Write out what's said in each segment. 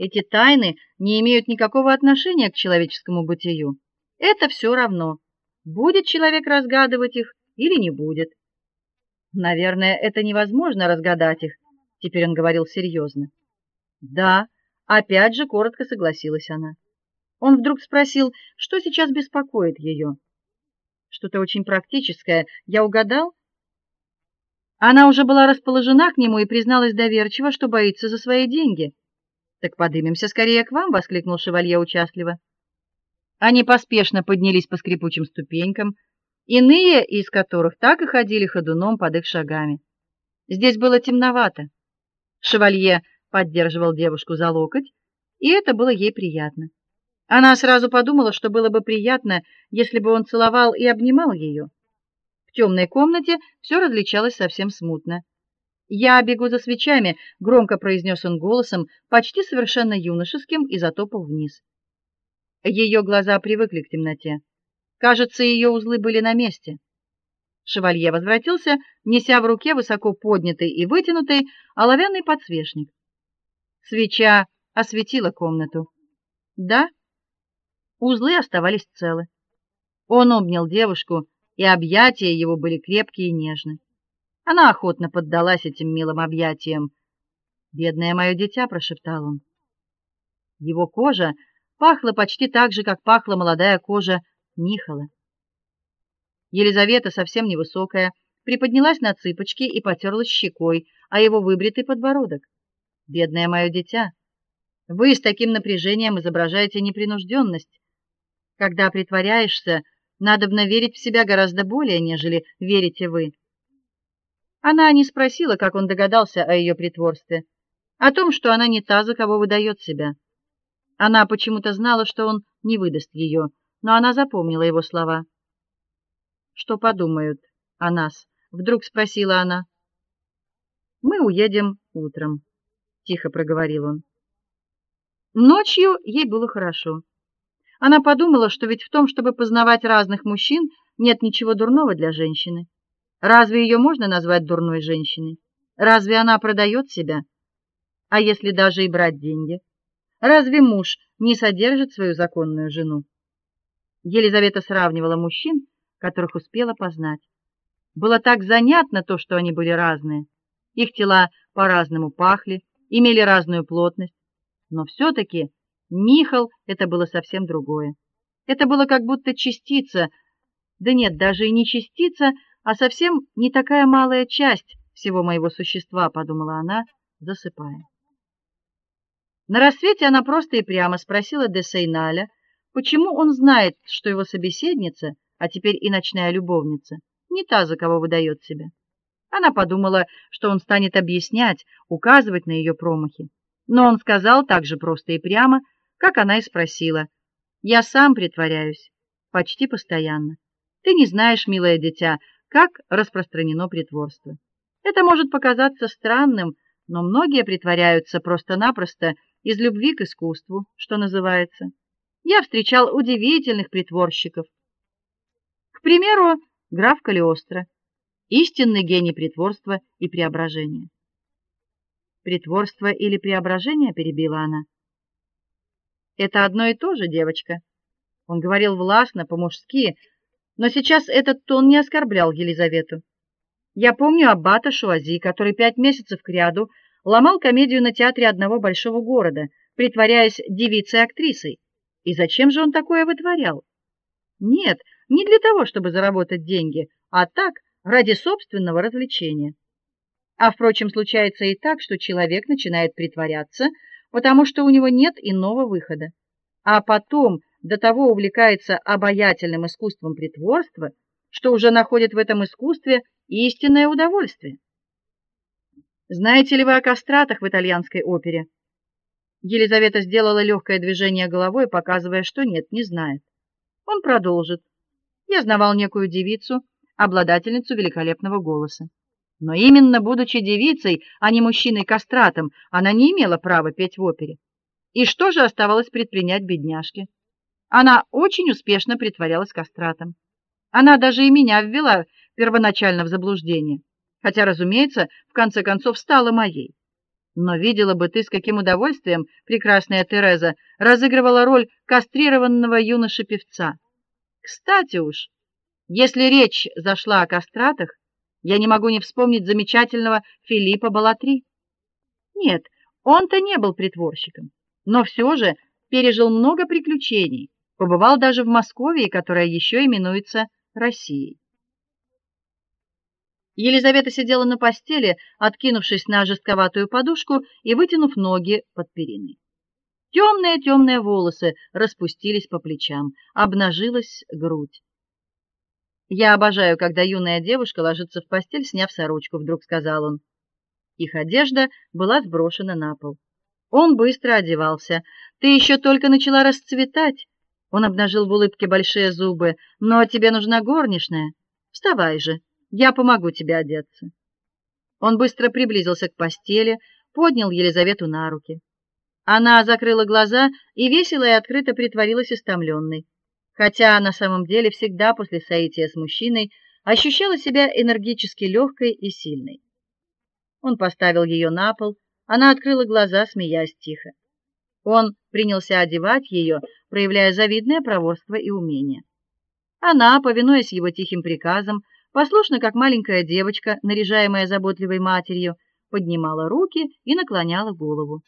Эти тайны не имеют никакого отношения к человеческому бытию. Это все равно, будет человек разгадывать их или не будет. Наверное, это невозможно разгадать их. Теперь он говорил серьезно. Да, опять же коротко согласилась она. Он вдруг спросил, что сейчас беспокоит ее. Что-то очень практическое. Я угадал? Она уже была расположена к нему и призналась доверчиво, что боится за свои деньги. Так поднимемся скорее к вам, воскликнул шевалье участливо. Они поспешно поднялись по скрипучим ступенькам, иные из которых так и ходили ходуном под их шагами. Здесь было темновато. Шевалье поддерживал девушку за локоть, и это было ей приятно. Она сразу подумала, что было бы приятно, если бы он целовал и обнимал ее. В темной комнате все различалось совсем смутно. "Я бегу за свечами", громко произнес он голосом, почти совершенно юношеским, и затопал вниз. Ее глаза привыкли к темноте. Кажется, ее узлы были на месте. Шевалье возвратился, неся в руке высоко поднятый и вытянутый оловянный подсвечник. Свеча осветила комнату. Да, узлы оставались целы. Он обнял девушку и объятия его были крепкие и нежны. Она охотно поддалась этим милым объятиям. "Бедное мое дитя", прошептал он. Его кожа пахла почти так же, как пахла молодая кожа Нихола. Елизавета, совсем невысокая, приподнялась на цыпочки и потерлась щекой о его выбритый подбородок. "Бедное мое дитя, вы с таким напряжением изображаете непринужденность. Когда притворяешься, Надобно верить в себя гораздо более, нежели верите вы. Она не спросила, как он догадался о ее притворстве, о том, что она не та, за кого выдает себя. Она почему-то знала, что он не выдаст ее, но она запомнила его слова. Что подумают о нас? вдруг спросила она. Мы уедем утром, тихо проговорил он. Ночью ей было хорошо. Она подумала, что ведь в том, чтобы познавать разных мужчин, нет ничего дурного для женщины. Разве ее можно назвать дурной женщиной? Разве она продает себя? А если даже и брать деньги? Разве муж не содержит свою законную жену? Елизавета сравнивала мужчин, которых успела познать. Было так занятно то, что они были разные. Их тела по-разному пахли, имели разную плотность, но все таки Михал это было совсем другое. Это было как будто частица, да нет, даже и не частица, а совсем не такая малая часть всего моего существа, подумала она, засыпая. На рассвете она просто и прямо спросила де Сейналя, почему он знает, что его собеседница, а теперь и ночная любовница, не та, за кого выдает себя. Она подумала, что он станет объяснять, указывать на ее промахи. Но он сказал так же просто и прямо, как она и спросила. Я сам притворяюсь почти постоянно. Ты не знаешь, милое дитя, как распространено притворство. Это может показаться странным, но многие притворяются просто-напросто из любви к искусству, что называется. Я встречал удивительных притворщиков. К примеру, граф Калиостро, истинный гений притворства и преображения. Притворство или преображение, перебила она. Это одно и то же, девочка. Он говорил властно, по-мужски, но сейчас этот тон не оскорблял Елизавету. Я помню аббата Шуази, который пять месяцев кряду ломал комедию на театре одного большого города, притворяясь девицей-актрисой. И зачем же он такое вытворял? Нет, не для того, чтобы заработать деньги, а так, ради собственного развлечения. А впрочем, случается и так, что человек начинает притворяться, потому что у него нет иного выхода. А потом до того увлекается обаятельным искусством притворства, что уже находит в этом искусстве истинное удовольствие. Знаете ли вы о кастратах в итальянской опере? Елизавета сделала легкое движение головой, показывая, что нет, не знает. Он продолжит. Я знавал некую девицу, обладательницу великолепного голоса. Но именно будучи девицей, а не мужчиной-кастратом, она не имела права петь в опере. И что же оставалось предпринять бедняжке? Она очень успешно притворялась кастратом. Она даже и меня ввела первоначально в заблуждение, хотя, разумеется, в конце концов стала моей. Но видела бы ты, с каким удовольствием прекрасная Тереза разыгрывала роль кастрированного юноши-певца. Кстати уж, если речь зашла о кастратах, я не могу не вспомнить замечательного Филиппа Балатри. Нет, он-то не был притворщиком, но все же пережил много приключений, побывал даже в Москве, которая еще именуется Россией. Елизавета сидела на постели, откинувшись на жестковатую подушку и вытянув ноги под периной. темные темные волосы распустились по плечам, обнажилась грудь. Я обожаю, когда юная девушка ложится в постель, сняв сорочку, вдруг сказал он. Их одежда была сброшена на пол. Он быстро одевался. Ты еще только начала расцветать. Он обнажил в улыбке большие зубы. Но тебе нужна горничная. Вставай же. Я помогу тебе одеться. Он быстро приблизился к постели, поднял Елизавету на руки. Она закрыла глаза и весело и открыто притворилась истомленной хотя на самом деле всегда после соития с мужчиной ощущала себя энергически легкой и сильной. Он поставил ее на пол, она открыла глаза, смеясь тихо. Он принялся одевать ее, проявляя завидное проворство и умение. Она, повинуясь его тихим приказам, послушно как маленькая девочка, наряжаемая заботливой матерью, поднимала руки и наклоняла голову.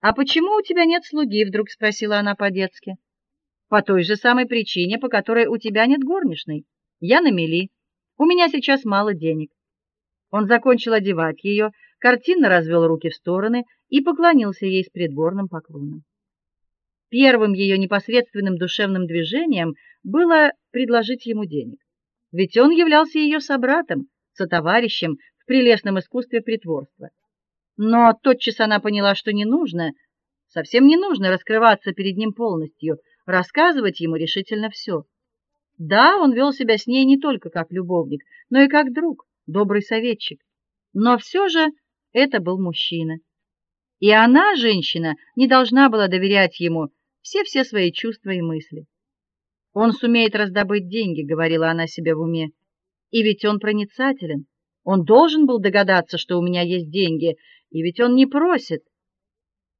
А почему у тебя нет слуги, вдруг спросила она по-детски. По той же самой причине, по которой у тебя нет горничной. Я на мели. У меня сейчас мало денег. Он закончил одевать ее, картинно развел руки в стороны и поклонился ей с придворным поклоном. Первым ее непосредственным душевным движением было предложить ему денег. Ведь он являлся ее собратом, сотоварищем в прелестном искусстве притворства. Но тотчас она поняла, что не нужно, совсем не нужно раскрываться перед ним полностью рассказывать ему решительно все. Да, он вел себя с ней не только как любовник, но и как друг, добрый советчик. Но все же это был мужчина. И она, женщина, не должна была доверять ему все-все свои чувства и мысли. Он сумеет раздобыть деньги, говорила она себе в уме. И ведь он проницателен. Он должен был догадаться, что у меня есть деньги, и ведь он не просит,